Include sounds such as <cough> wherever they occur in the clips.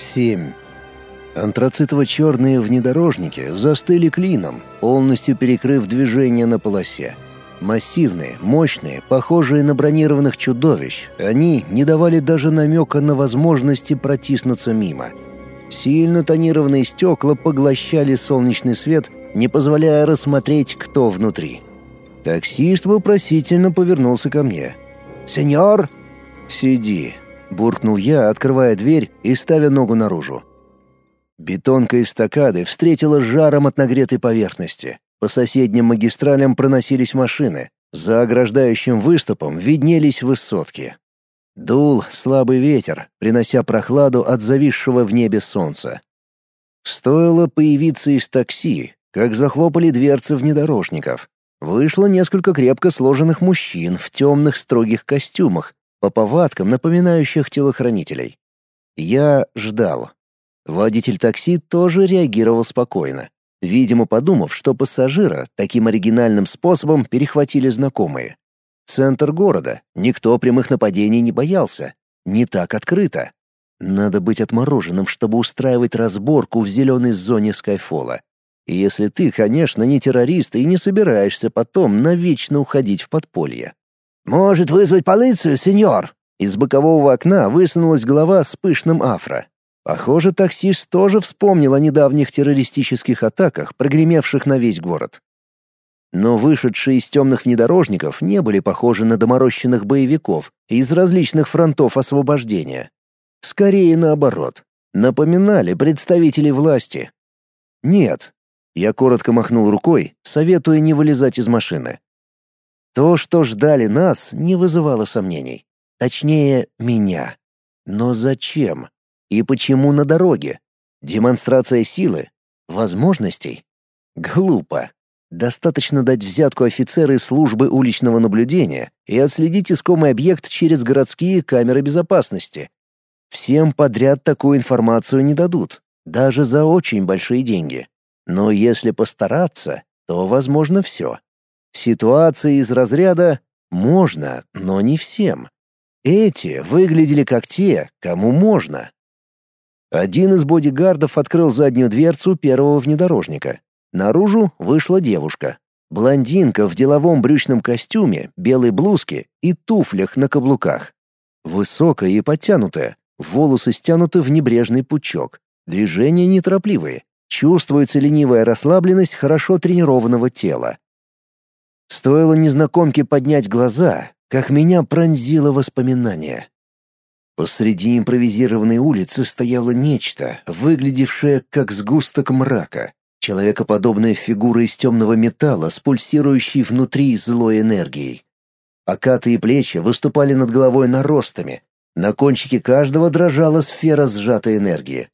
7. Антрацитово-черные внедорожники застыли клином, полностью перекрыв движение на полосе. Массивные, мощные, похожие на бронированных чудовищ, они не давали даже намека на возможности протиснуться мимо. Сильно тонированные стекла поглощали солнечный свет, не позволяя рассмотреть, кто внутри. Таксист вопросительно повернулся ко мне. «Сеньор?» «Сиди», — буркнул я, открывая дверь и ставя ногу наружу. Бетонка эстакады встретила жаром от нагретой поверхности. По соседним магистралям проносились машины. За ограждающим выступом виднелись высотки. Дул слабый ветер, принося прохладу от зависшего в небе солнца. Стоило появиться из такси, как захлопали дверцы внедорожников. Вышло несколько крепко сложенных мужчин в темных строгих костюмах, по повадкам напоминающих телохранителей. Я ждал. Водитель такси тоже реагировал спокойно видимо, подумав, что пассажира таким оригинальным способом перехватили знакомые. Центр города, никто прямых нападений не боялся. Не так открыто. Надо быть отмороженным, чтобы устраивать разборку в зеленой зоне Скайфола. Если ты, конечно, не террорист и не собираешься потом навечно уходить в подполье. «Может вызвать полицию, сеньор?» Из бокового окна высунулась голова с пышным афро. Похоже, таксист тоже вспомнил о недавних террористических атаках, прогремевших на весь город. Но вышедшие из темных внедорожников не были похожи на доморощенных боевиков из различных фронтов освобождения. Скорее наоборот. Напоминали представителей власти. Нет. Я коротко махнул рукой, советуя не вылезать из машины. То, что ждали нас, не вызывало сомнений. Точнее, меня. Но зачем? И почему на дороге? Демонстрация силы? Возможностей? Глупо. Достаточно дать взятку офицеры службы уличного наблюдения и отследить искомый объект через городские камеры безопасности. Всем подряд такую информацию не дадут, даже за очень большие деньги. Но если постараться, то возможно все. Ситуации из разряда «можно, но не всем». Эти выглядели как те, кому можно. Один из бодигардов открыл заднюю дверцу первого внедорожника. Наружу вышла девушка. Блондинка в деловом брючном костюме, белой блузке и туфлях на каблуках. Высокая и подтянутая, волосы стянуты в небрежный пучок. Движения неторопливые. Чувствуется ленивая расслабленность хорошо тренированного тела. Стоило незнакомке поднять глаза, как меня пронзило воспоминание. Посреди импровизированной улицы стояло нечто, выглядевшее как сгусток мрака. Человекоподобная фигура из темного металла с пульсирующей внутри злой энергией. Окаты и плечи выступали над головой наростами. На кончике каждого дрожала сфера сжатой энергии.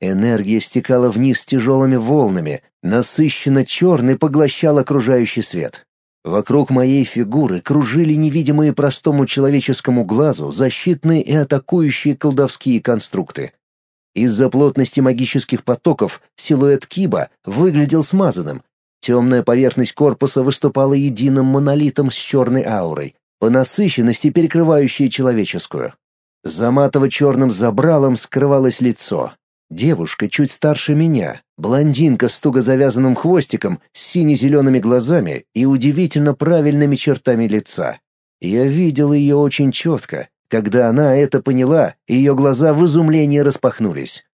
Энергия стекала вниз тяжелыми волнами, насыщенно черный поглощал окружающий свет. Вокруг моей фигуры кружили невидимые простому человеческому глазу защитные и атакующие колдовские конструкты. Из-за плотности магических потоков силуэт Киба выглядел смазанным. Темная поверхность корпуса выступала единым монолитом с черной аурой, по насыщенности перекрывающей человеческую. За матово-черным забралом скрывалось лицо, Девушка чуть старше меня, блондинка с туго завязанным хвостиком, с сине-зелеными глазами и удивительно правильными чертами лица. Я видел ее очень четко. Когда она это поняла, ее глаза в изумлении распахнулись.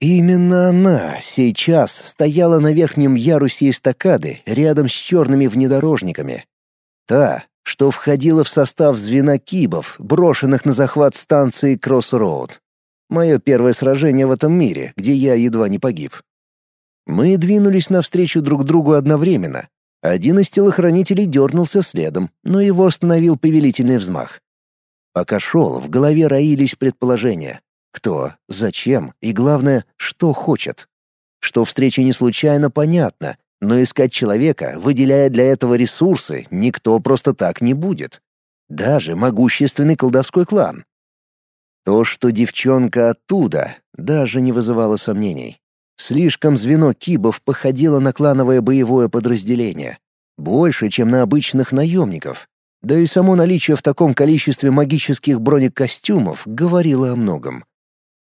Именно она сейчас стояла на верхнем ярусе эстакады рядом с черными внедорожниками. Та, что входила в состав звена кибов, брошенных на захват станции Кроссроуд. Мое первое сражение в этом мире, где я едва не погиб. Мы двинулись навстречу друг другу одновременно. Один из телохранителей дернулся следом, но его остановил повелительный взмах. Пока шел, в голове роились предположения. Кто, зачем и, главное, что хочет. Что встреча не случайно, понятно, но искать человека, выделяя для этого ресурсы, никто просто так не будет. Даже могущественный колдовской клан. То, что девчонка оттуда, даже не вызывало сомнений. Слишком звено кибов походило на клановое боевое подразделение. Больше, чем на обычных наемников. Да и само наличие в таком количестве магических бронекостюмов говорило о многом.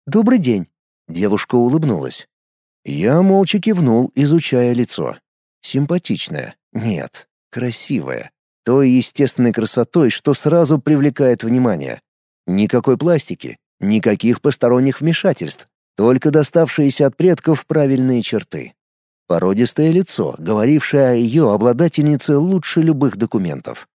«Добрый день!» Девушка улыбнулась. Я молча кивнул, изучая лицо. Симпатичная. Нет, красивая. Той естественной красотой, что сразу привлекает внимание. Никакой пластики, никаких посторонних вмешательств, только доставшиеся от предков правильные черты. Породистое лицо, говорившее о ее обладательнице лучше любых документов.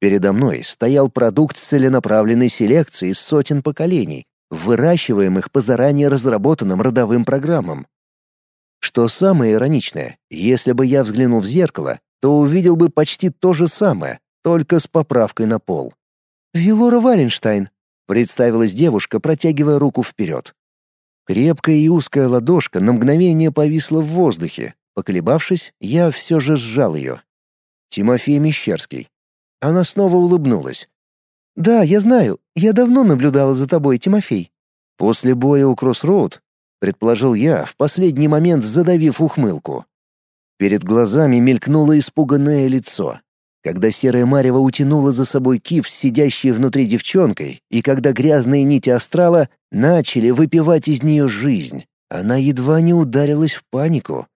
Передо мной стоял продукт целенаправленной селекции сотен поколений, выращиваемых по заранее разработанным родовым программам. Что самое ироничное, если бы я взглянул в зеркало, то увидел бы почти то же самое, только с поправкой на пол. «Вилора Валенштайн», — представилась девушка, протягивая руку вперед. Крепкая и узкая ладошка на мгновение повисла в воздухе. Поколебавшись, я все же сжал ее. Тимофей Мещерский, она снова улыбнулась. «Да, я знаю. Я давно наблюдала за тобой, Тимофей». «После боя у Кроссроуд?» — предположил я, в последний момент задавив ухмылку. Перед глазами мелькнуло испуганное лицо. Когда серая марево утянула за собой киф, сидящий внутри девчонкой, и когда грязные нити астрала начали выпивать из нее жизнь, она едва не ударилась в панику.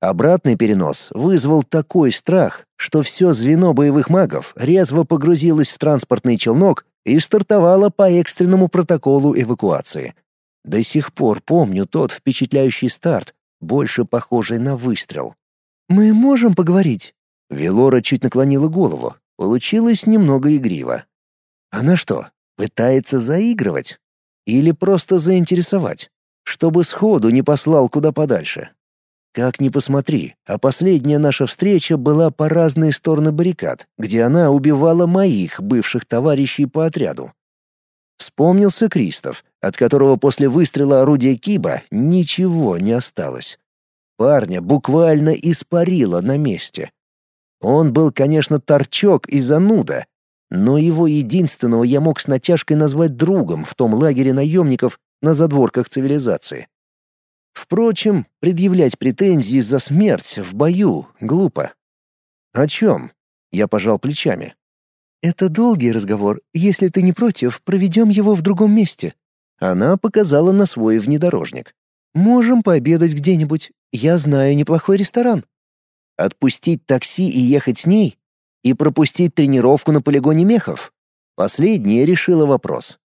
Обратный перенос вызвал такой страх, что все звено боевых магов резво погрузилось в транспортный челнок и стартовало по экстренному протоколу эвакуации. До сих пор помню тот впечатляющий старт, больше похожий на выстрел. «Мы можем поговорить?» Велора чуть наклонила голову. Получилось немного игриво. Она что, пытается заигрывать? Или просто заинтересовать? Чтобы сходу не послал куда подальше? Как ни посмотри, а последняя наша встреча была по разные стороны баррикад, где она убивала моих бывших товарищей по отряду. Вспомнился Кристоф, от которого после выстрела орудия Киба ничего не осталось. Парня буквально испарило на месте. Он был, конечно, торчок и зануда, но его единственного я мог с натяжкой назвать другом в том лагере наемников на задворках цивилизации. Впрочем, предъявлять претензии за смерть в бою глупо. «О чем?» — я пожал плечами. «Это долгий разговор. Если ты не против, проведем его в другом месте». Она показала на свой внедорожник. «Можем пообедать где-нибудь. Я знаю неплохой ресторан». Отпустить такси и ехать с ней? И пропустить тренировку на полигоне мехов? Последнее решило вопрос.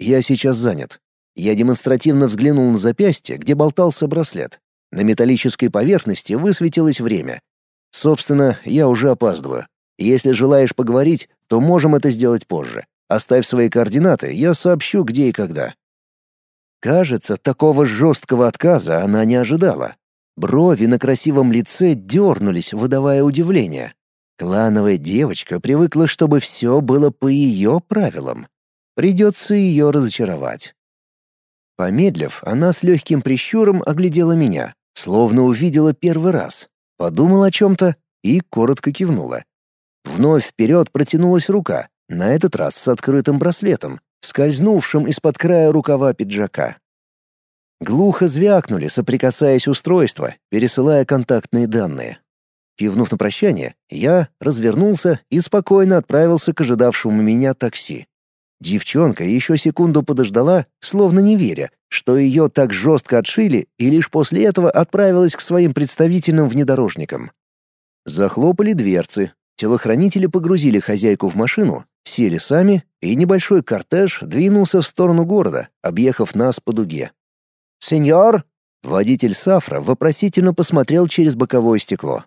Я сейчас занят. Я демонстративно взглянул на запястье, где болтался браслет. На металлической поверхности высветилось время. Собственно, я уже опаздываю. Если желаешь поговорить, то можем это сделать позже. Оставь свои координаты, я сообщу, где и когда. Кажется, такого жесткого отказа она не ожидала. Брови на красивом лице дернулись, выдавая удивление. Клановая девочка привыкла, чтобы все было по ее правилам. Придется ее разочаровать. Помедлив, она с легким прищуром оглядела меня, словно увидела первый раз, подумала о чем-то и коротко кивнула. Вновь вперед протянулась рука, на этот раз с открытым браслетом, скользнувшим из-под края рукава пиджака. Глухо звякнули, соприкасаясь устройства, пересылая контактные данные. Кивнув на прощание, я развернулся и спокойно отправился к ожидавшему меня такси. Девчонка еще секунду подождала, словно не веря, что ее так жестко отшили, и лишь после этого отправилась к своим представительным внедорожникам. Захлопали дверцы, телохранители погрузили хозяйку в машину, сели сами, и небольшой кортеж двинулся в сторону города, объехав нас по дуге. «Сеньор!» Водитель Сафра вопросительно посмотрел через боковое стекло.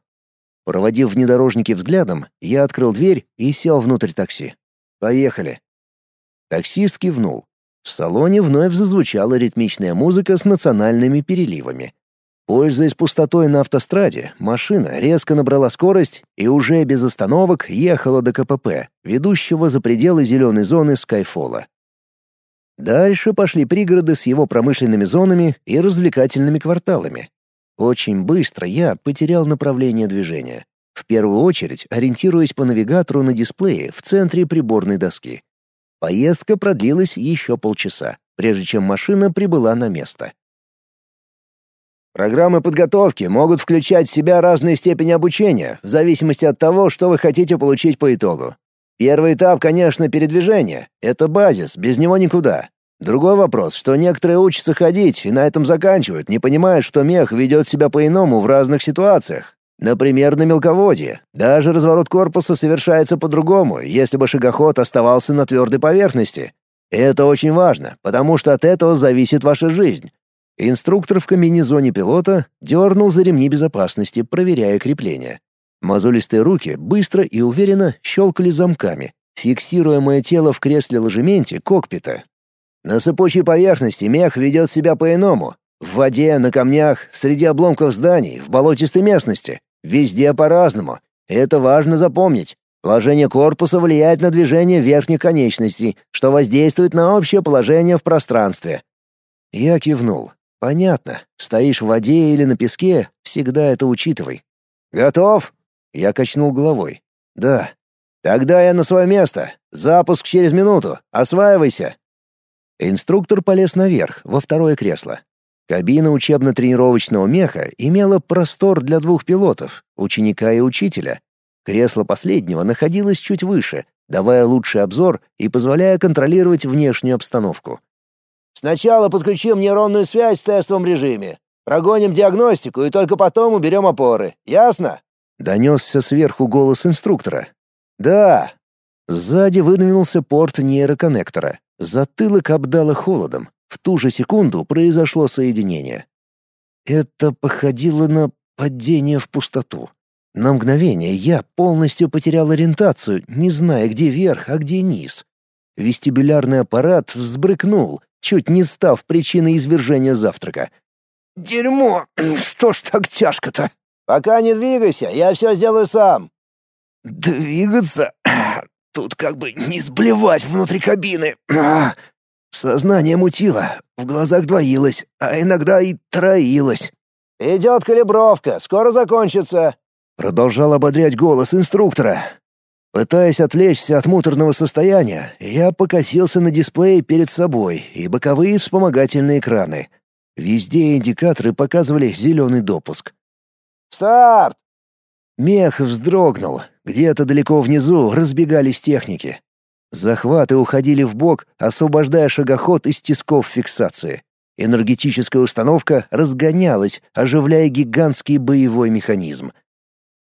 Проводив внедорожники взглядом, я открыл дверь и сел внутрь такси. «Поехали!» Таксист кивнул. В салоне вновь зазвучала ритмичная музыка с национальными переливами. Пользуясь пустотой на автостраде, машина резко набрала скорость и уже без остановок ехала до КПП, ведущего за пределы зеленой зоны Скайфола. Дальше пошли пригороды с его промышленными зонами и развлекательными кварталами. Очень быстро я потерял направление движения, в первую очередь ориентируясь по навигатору на дисплее в центре приборной доски. Поездка продлилась еще полчаса, прежде чем машина прибыла на место. Программы подготовки могут включать в себя разные степени обучения, в зависимости от того, что вы хотите получить по итогу. Первый этап, конечно, передвижение. Это базис, без него никуда. Другой вопрос, что некоторые учатся ходить и на этом заканчивают, не понимая, что мех ведет себя по-иному в разных ситуациях. Например, на мелководье. Даже разворот корпуса совершается по-другому, если бы шагоход оставался на твердой поверхности. Это очень важно, потому что от этого зависит ваша жизнь. Инструктор в комбинезоне пилота дернул за ремни безопасности, проверяя крепление. Мозолистые руки быстро и уверенно щелкали замками, фиксируя мое тело в кресле-ложементе кокпита. На сыпучей поверхности мех ведет себя по-иному. В воде, на камнях, среди обломков зданий, в болотистой местности. Везде по-разному. Это важно запомнить. Положение корпуса влияет на движение верхних конечностей, что воздействует на общее положение в пространстве. Я кивнул. Понятно. Стоишь в воде или на песке, всегда это учитывай. Готов? Я качнул головой. Да. Тогда я на свое место. Запуск через минуту. Осваивайся. Инструктор полез наверх, во второе кресло. Кабина учебно-тренировочного меха имела простор для двух пилотов, ученика и учителя. Кресло последнего находилось чуть выше, давая лучший обзор и позволяя контролировать внешнюю обстановку. «Сначала подключим нейронную связь в тестовом режиме. Прогоним диагностику и только потом уберем опоры. Ясно?» Донесся сверху голос инструктора. «Да». Сзади выдвинулся порт нейроконнектора. Затылок обдало холодом. В ту же секунду произошло соединение. Это походило на падение в пустоту. На мгновение я полностью потерял ориентацию, не зная, где верх, а где низ. Вестибулярный аппарат взбрыкнул, чуть не став причиной извержения завтрака. «Дерьмо! <clears throat> Что ж так тяжко-то?» «Пока не двигайся, я все сделаю сам». «Двигаться? <clears throat> Тут как бы не сблевать внутри кабины. Сознание мутило, в глазах двоилось, а иногда и троилось. «Идет калибровка, скоро закончится», — продолжал ободрять голос инструктора. Пытаясь отвлечься от муторного состояния, я покосился на дисплее перед собой и боковые вспомогательные экраны. Везде индикаторы показывали зеленый допуск. «Старт!» Мех вздрогнул. Где-то далеко внизу разбегались техники. Захваты уходили в бок, освобождая шагоход из тисков фиксации. Энергетическая установка разгонялась, оживляя гигантский боевой механизм.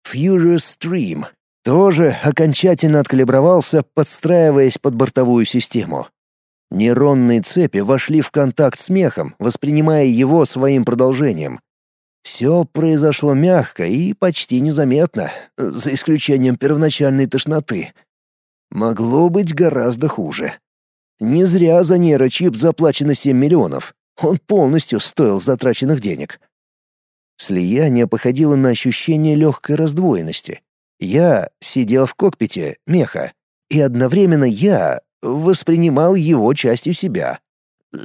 Furious Stream тоже окончательно откалибровался, подстраиваясь под бортовую систему. Нейронные цепи вошли в контакт с мехом, воспринимая его своим продолжением. Все произошло мягко и почти незаметно, за исключением первоначальной тошноты — Могло быть гораздо хуже. Не зря за нейрочип заплачено 7 миллионов. Он полностью стоил затраченных денег. Слияние походило на ощущение легкой раздвоенности. Я сидел в кокпите меха, и одновременно я воспринимал его частью себя.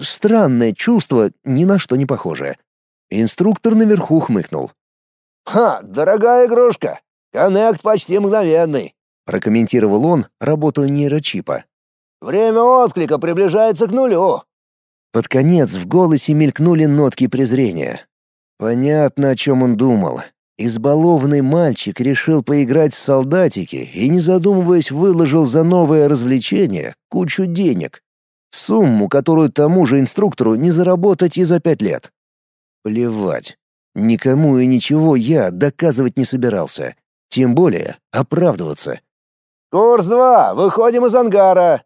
Странное чувство, ни на что не похожее. Инструктор наверху хмыкнул. «Ха, дорогая игрушка! Коннект почти мгновенный прокомментировал он работу нейрочипа. Время отклика приближается к нулю. Под конец в голосе мелькнули нотки презрения. Понятно, о чем он думал. Избалованный мальчик решил поиграть в солдатики и, не задумываясь, выложил за новое развлечение кучу денег. Сумму, которую тому же инструктору не заработать и за пять лет. Плевать. Никому и ничего я доказывать не собирался. Тем более оправдываться. «Курс два, выходим из ангара!»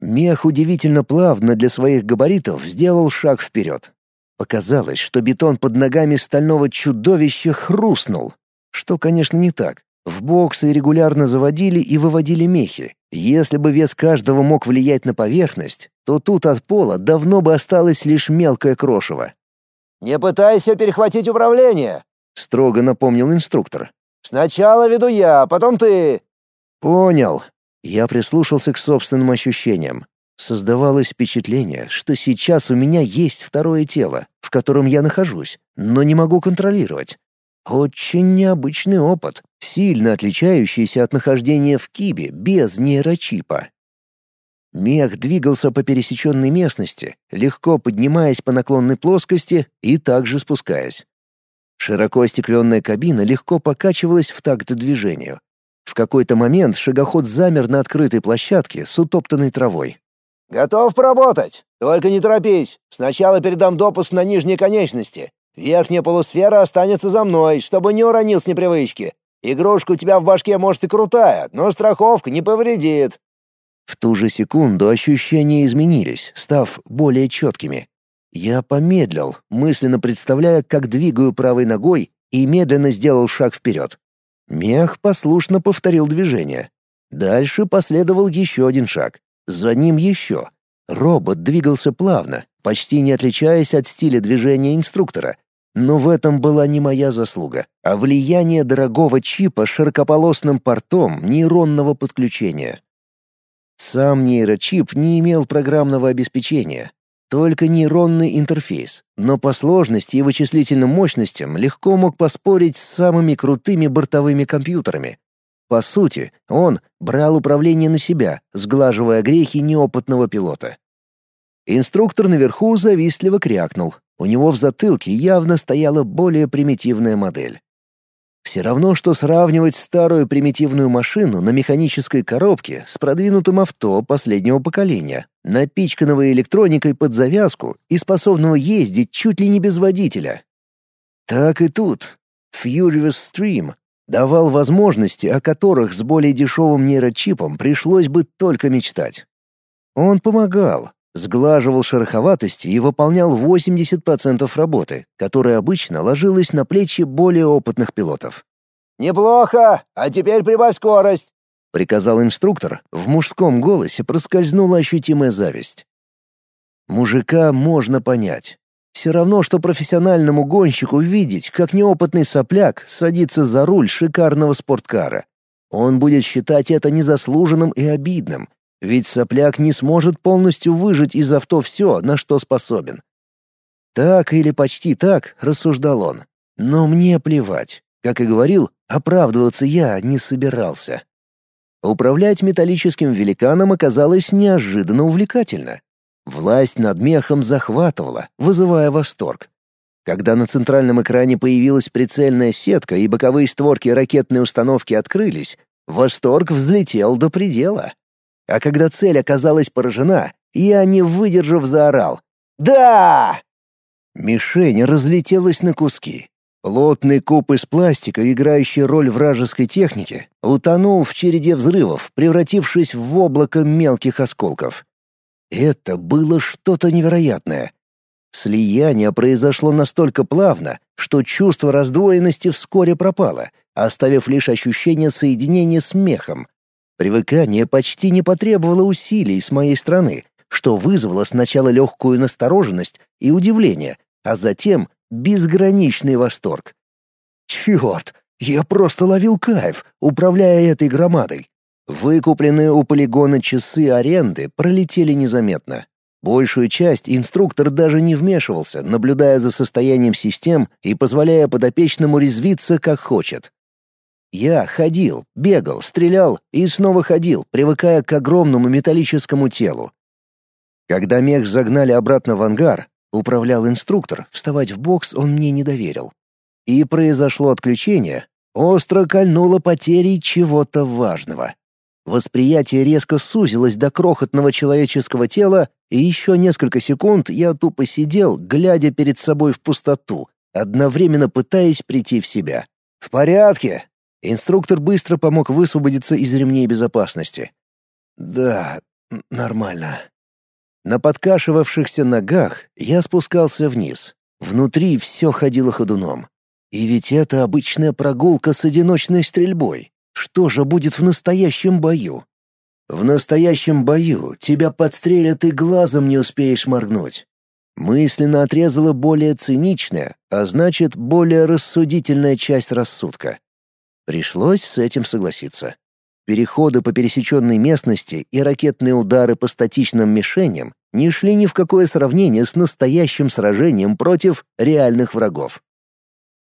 Мех удивительно плавно для своих габаритов сделал шаг вперед. Показалось, что бетон под ногами стального чудовища хрустнул. Что, конечно, не так. В боксы регулярно заводили и выводили мехи. Если бы вес каждого мог влиять на поверхность, то тут от пола давно бы осталось лишь мелкое крошево. «Не пытайся перехватить управление», — строго напомнил инструктор. «Сначала веду я, потом ты. «Понял». Я прислушался к собственным ощущениям. Создавалось впечатление, что сейчас у меня есть второе тело, в котором я нахожусь, но не могу контролировать. Очень необычный опыт, сильно отличающийся от нахождения в кибе без нейрочипа. Мех двигался по пересеченной местности, легко поднимаясь по наклонной плоскости и также спускаясь. Широко остекленная кабина легко покачивалась в такт движению, в какой-то момент шагоход замер на открытой площадке с утоптанной травой. «Готов поработать?» Только не торопись. Сначала передам допуск на нижние конечности. Верхняя полусфера останется за мной, чтобы не уронил с непривычки. Игрушка у тебя в башке может и крутая, но страховка не повредит». В ту же секунду ощущения изменились, став более четкими. Я помедлил, мысленно представляя, как двигаю правой ногой, и медленно сделал шаг вперед. Мех послушно повторил движение. Дальше последовал еще один шаг. За ним еще. Робот двигался плавно, почти не отличаясь от стиля движения инструктора. Но в этом была не моя заслуга, а влияние дорогого чипа широкополосным портом нейронного подключения. Сам нейрочип не имел программного обеспечения, только нейронный интерфейс, но по сложности и вычислительным мощностям легко мог поспорить с самыми крутыми бортовыми компьютерами. По сути, он брал управление на себя, сглаживая грехи неопытного пилота. Инструктор наверху завистливо крякнул. У него в затылке явно стояла более примитивная модель. Все равно, что сравнивать старую примитивную машину на механической коробке с продвинутым авто последнего поколения, напичканного электроникой под завязку и способного ездить чуть ли не без водителя. Так и тут. Furious Stream давал возможности, о которых с более дешевым нейрочипом пришлось бы только мечтать. Он помогал, сглаживал шероховатости и выполнял 80% работы, которая обычно ложилась на плечи более опытных пилотов. «Неплохо, а теперь прибавь скорость!» — приказал инструктор. В мужском голосе проскользнула ощутимая зависть. Мужика можно понять. Все равно, что профессиональному гонщику видеть, как неопытный сопляк садится за руль шикарного спорткара. Он будет считать это незаслуженным и обидным, ведь сопляк не сможет полностью выжить из авто все, на что способен. Так или почти так, рассуждал он. Но мне плевать. Как и говорил, оправдываться я не собирался. Управлять металлическим великаном оказалось неожиданно увлекательно. Власть над мехом захватывала, вызывая восторг. Когда на центральном экране появилась прицельная сетка и боковые створки ракетной установки открылись, восторг взлетел до предела. А когда цель оказалась поражена, я, не выдержав, заорал «Да!». Мишень разлетелась на куски. Плотный куб из пластика, играющий роль вражеской техники, утонул в череде взрывов, превратившись в облако мелких осколков. Это было что-то невероятное. Слияние произошло настолько плавно, что чувство раздвоенности вскоре пропало, оставив лишь ощущение соединения с мехом, Привыкание почти не потребовало усилий с моей стороны, что вызвало сначала легкую настороженность и удивление, а затем безграничный восторг. Черт, я просто ловил кайф, управляя этой громадой. Выкупленные у полигона часы аренды пролетели незаметно. Большую часть инструктор даже не вмешивался, наблюдая за состоянием систем и позволяя подопечному резвиться как хочет. Я ходил, бегал, стрелял и снова ходил, привыкая к огромному металлическому телу. Когда мех загнали обратно в ангар, управлял инструктор, вставать в бокс он мне не доверил. И произошло отключение, остро кольнуло потерей чего-то важного. Восприятие резко сузилось до крохотного человеческого тела, и еще несколько секунд я тупо сидел, глядя перед собой в пустоту, одновременно пытаясь прийти в себя. «В порядке», Инструктор быстро помог высвободиться из ремней безопасности. «Да, нормально». На подкашивавшихся ногах я спускался вниз. Внутри все ходило ходуном. И ведь это обычная прогулка с одиночной стрельбой. Что же будет в настоящем бою? В настоящем бою тебя подстрелят и глазом не успеешь моргнуть. Мысленно отрезала более циничная, а значит, более рассудительная часть рассудка. Пришлось с этим согласиться. Переходы по пересеченной местности и ракетные удары по статичным мишеням не шли ни в какое сравнение с настоящим сражением против реальных врагов.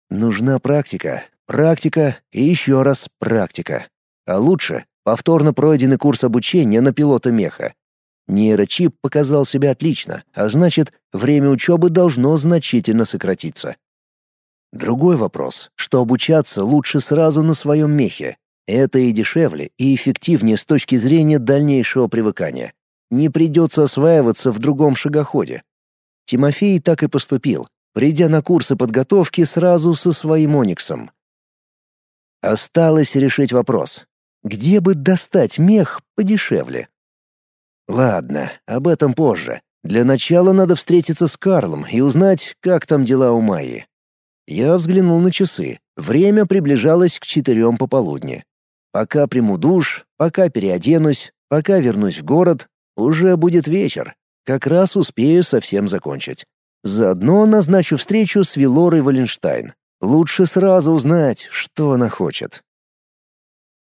Нужна практика, практика и еще раз практика. А лучше повторно пройденный курс обучения на пилота меха. Нейрочип показал себя отлично, а значит, время учебы должно значительно сократиться. Другой вопрос, что обучаться лучше сразу на своем мехе. Это и дешевле, и эффективнее с точки зрения дальнейшего привыкания. Не придется осваиваться в другом шагоходе. Тимофей так и поступил, придя на курсы подготовки сразу со своим Ониксом. Осталось решить вопрос. Где бы достать мех подешевле? Ладно, об этом позже. Для начала надо встретиться с Карлом и узнать, как там дела у Майи. Я взглянул на часы. Время приближалось к четырем пополудни. Пока приму душ, пока переоденусь, пока вернусь в город, уже будет вечер. Как раз успею совсем закончить. Заодно назначу встречу с Вилорой Валенштайн. Лучше сразу узнать, что она хочет.